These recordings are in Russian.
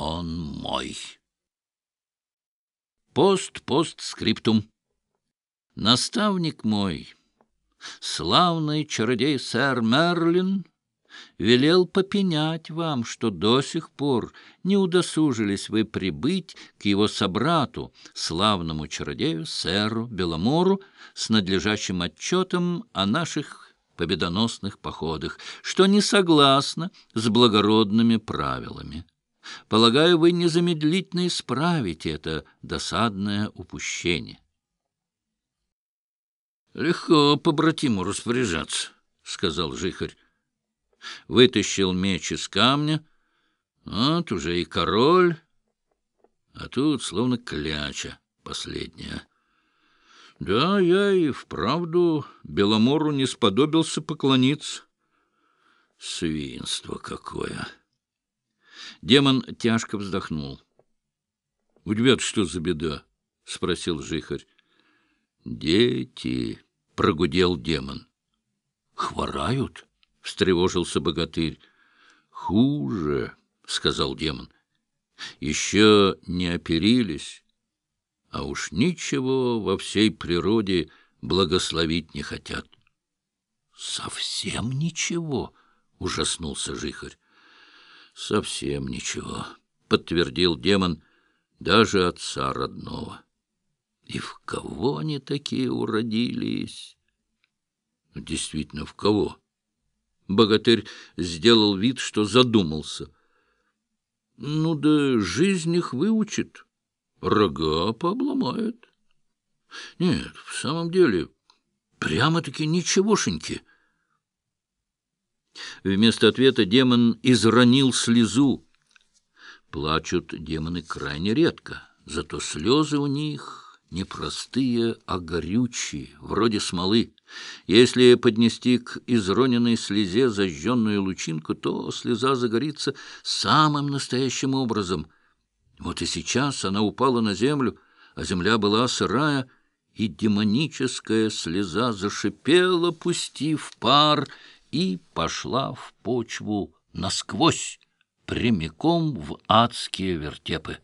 он мой. Пост-пост-скриптум. Наставник мой, славный чародей сэр Мерлин, велел попенять вам, что до сих пор не удосужились вы прибыть к его собрату, славному чародею сэру Беломору, с надлежащим отчетом о наших победоносных походах, что не согласно с благородными правилами. Полагаю, вы незамедлительно исправите это досадное упущение. — Легко по братиму распоряжаться, — сказал жихарь вытащил меч из камня. Вот уже и король, а тут словно кляча последняя. Да, я и вправду Беломору не сподобился поклониться. Свинство какое! Демон тяжко вздохнул. — У тебя что за беда? — спросил жихарь. — Дети, — прогудел демон. — Хворают? —— встревожился богатырь. — Хуже, — сказал демон. — Еще не оперились, а уж ничего во всей природе благословить не хотят. — Совсем ничего? — ужаснулся жихарь. — Совсем ничего, — подтвердил демон, — даже отца родного. И в кого они такие уродились? — Действительно, в кого? — Богатырь сделал вид, что задумался. — Ну да жизнь их выучит, рога пообломает. — Нет, в самом деле, прямо-таки ничегошеньки. Вместо ответа демон изронил слезу. Плачут демоны крайне редко, зато слезы у них не простые, а горючие, вроде смолы. Если поднести к изроненной слезе зажженную лучинку, то слеза загорится самым настоящим образом. Вот и сейчас она упала на землю, а земля была сырая, и демоническая слеза зашипела, пустив пар, и пошла в почву насквозь, прямиком в адские вертепы.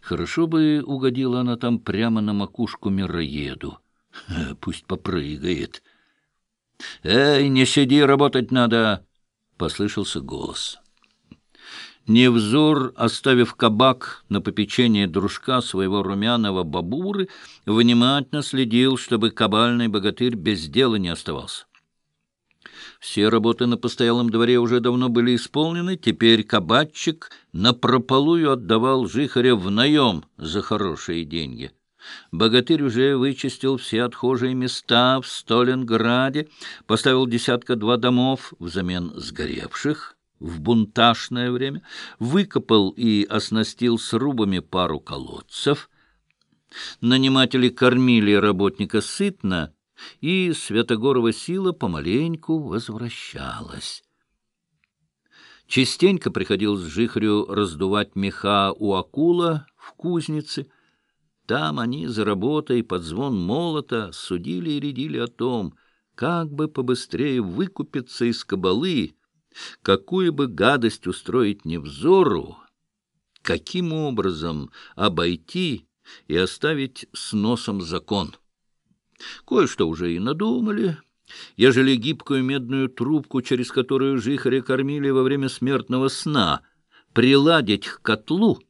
Хорошо бы угодила она там прямо на макушку мироеду. Пусть попрыгает. «Эй, не сиди, работать надо!» — послышался голос. Невзор, оставив кабак на попечение дружка своего румяного бабуры, внимательно следил, чтобы кабальный богатырь без дела не оставался. Все работы на постоялом дворе уже давно были исполнены, теперь кабачик напропалую отдавал жихаря в наем за хорошие деньги. Богатырь уже вычистил все отхожие места в Сталинграде, поставил десятка-два домов взамен сгоревших в бунтажное время, выкопал и оснастил срубами пару колодцев. Наниматели кормили работника сытно, и Святогорова сила помаленьку возвращалась. Частенько приходилось Жихарю раздувать меха у акула в кузнице. Там они за работой под звон молота судили и рядили о том, как бы побыстрее выкупиться из кабалы, какую бы гадость устроить невзору, каким образом обойти и оставить с носом закон. Кое-что уже и надумали. Ежели гибкую медную трубку, через которую жихаря кормили во время смертного сна, приладить к котлу,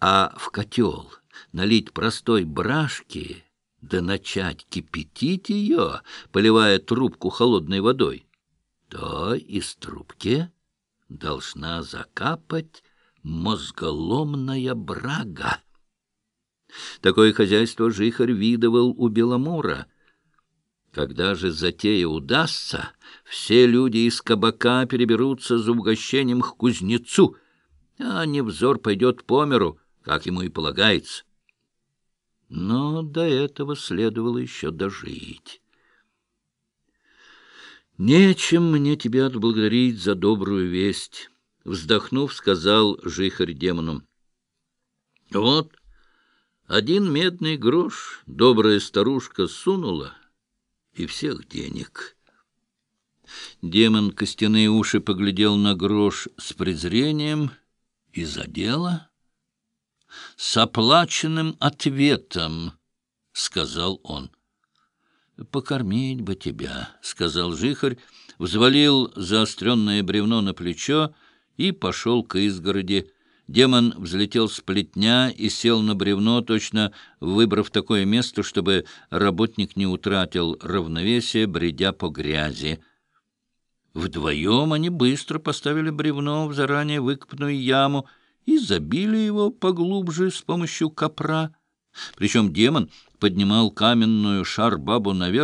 а в котел налить простой брашки, да начать кипятить ее, поливая трубку холодной водой, то из трубки должна закапать мозголомная брага. Такое хозяйство жихарь видывал у Беломора. Когда же затея удастся, все люди из кабака переберутся за угощением к кузнецу, а невзор пойдет по миру, как ему и полагается. Но до этого следовало еще дожить. «Нечем мне тебя отблагодарить за добрую весть», — вздохнув, сказал жихарь демону. «Вот один медный грош добрая старушка сунула, и всех денег. Демон костяные уши поглядел на грош с презрением И за дело? С оплаченным ответом, — сказал он. «Покормить бы тебя», — сказал жихарь, взвалил заостренное бревно на плечо и пошел к изгороди. Демон взлетел с плетня и сел на бревно, точно выбрав такое место, чтобы работник не утратил равновесие, бредя по грязи. Вдвоем они быстро поставили бревно в заранее выкопанную яму и забили его поглубже с помощью копра. Причем демон поднимал каменную шар-бабу наверх,